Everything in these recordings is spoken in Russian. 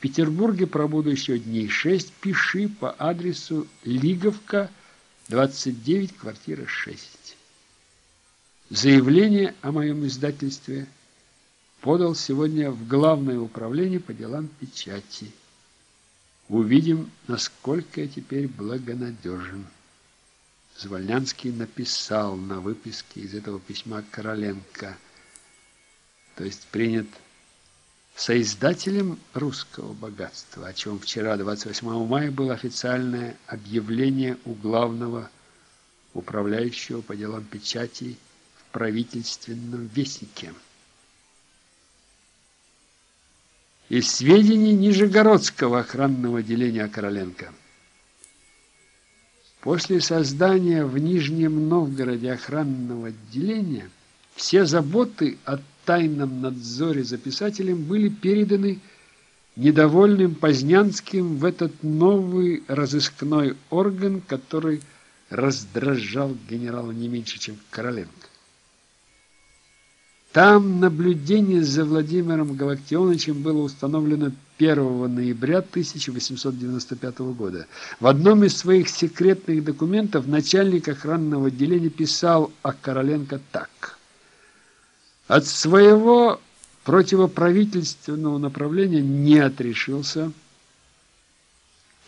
Петербурге пробуду еще дней шесть. Пиши по адресу Лиговка, 29, квартира 6. Заявление о моем издательстве подал сегодня в Главное управление по делам печати. Увидим, насколько я теперь благонадежен. Звольнянский написал на выписке из этого письма Короленко, то есть принят соиздателем русского богатства, о чем вчера, 28 мая, было официальное объявление у главного управляющего по делам печати в правительственном вестнике. Из сведений Нижегородского охранного отделения Короленко. После создания в Нижнем Новгороде охранного отделения все заботы о тайном надзоре за писателем были переданы недовольным Познянским в этот новый разыскной орган, который раздражал генерала не меньше, чем Короленко. Там наблюдение за Владимиром Галактионовичем было установлено 1 ноября 1895 года. В одном из своих секретных документов начальник охранного отделения писал о Короленко так. «От своего противоправительственного направления не отрешился.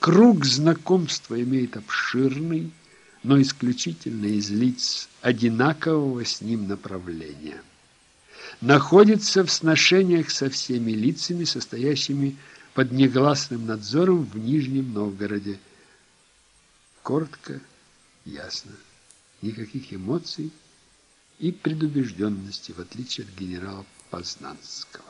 Круг знакомства имеет обширный, но исключительно из лиц одинакового с ним направления» находится в сношениях со всеми лицами, состоящими под негласным надзором в Нижнем Новгороде. Коротко, ясно, никаких эмоций и предубежденности, в отличие от генерала Познанского.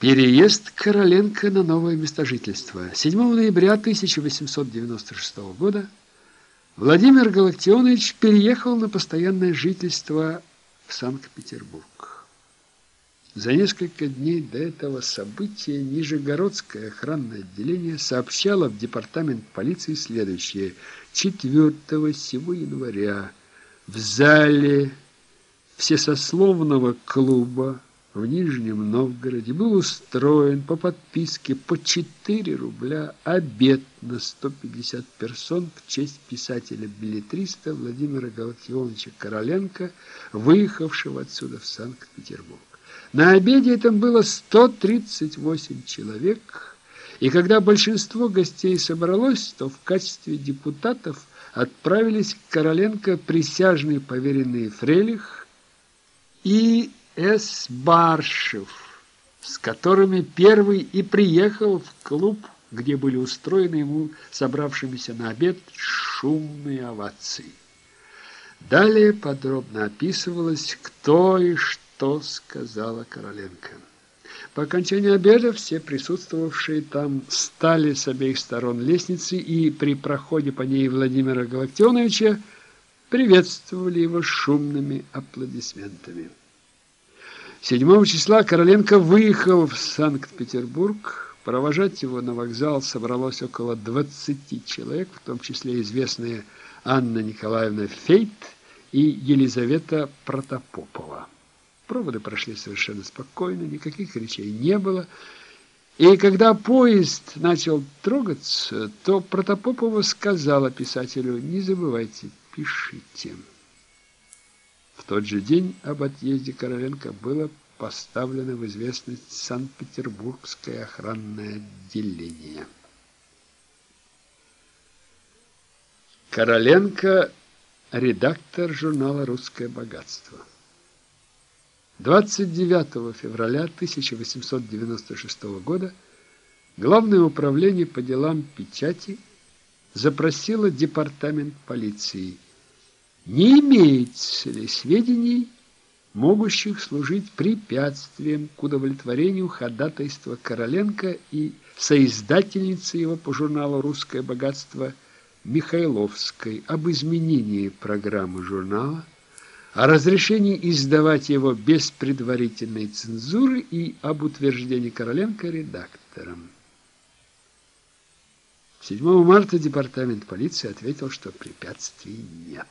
Переезд Короленко на новое место жительства. 7 ноября 1896 года Владимир Галактионович переехал на постоянное жительство в Санкт-Петербург. За несколько дней до этого события Нижегородское охранное отделение сообщало в департамент полиции следующее. 4 сего января в зале всесословного клуба в Нижнем Новгороде был устроен по подписке по 4 рубля обед на 150 персон в честь писателя-билетриста Владимира Галактионовича Короленко, выехавшего отсюда в Санкт-Петербург. На обеде этом было 138 человек, и когда большинство гостей собралось, то в качестве депутатов отправились Короленко присяжные поверенные Фрелих и с. Баршев, с которыми первый и приехал в клуб, где были устроены ему собравшимися на обед шумные овации. Далее подробно описывалось, кто и что сказала Короленко. По окончании обеда все присутствовавшие там стали с обеих сторон лестницы и при проходе по ней Владимира Галактионовича приветствовали его шумными аплодисментами. 7 числа Короленко выехал в Санкт-Петербург. Провожать его на вокзал собралось около 20 человек, в том числе известные Анна Николаевна Фейт и Елизавета Протопопова. Проводы прошли совершенно спокойно, никаких речей не было. И когда поезд начал трогаться, то Протопопова сказала писателю «Не забывайте, пишите». В тот же день об отъезде Короленко было поставлено в известность Санкт-Петербургское охранное отделение. Короленко – редактор журнала «Русское богатство». 29 февраля 1896 года Главное управление по делам печати запросило департамент полиции – не имеется ли сведений, могущих служить препятствием к удовлетворению ходатайства Короленко и соиздательницы его по журналу «Русское богатство» Михайловской об изменении программы журнала, о разрешении издавать его без предварительной цензуры и об утверждении Короленко редактором. 7 марта департамент полиции ответил, что препятствий нет.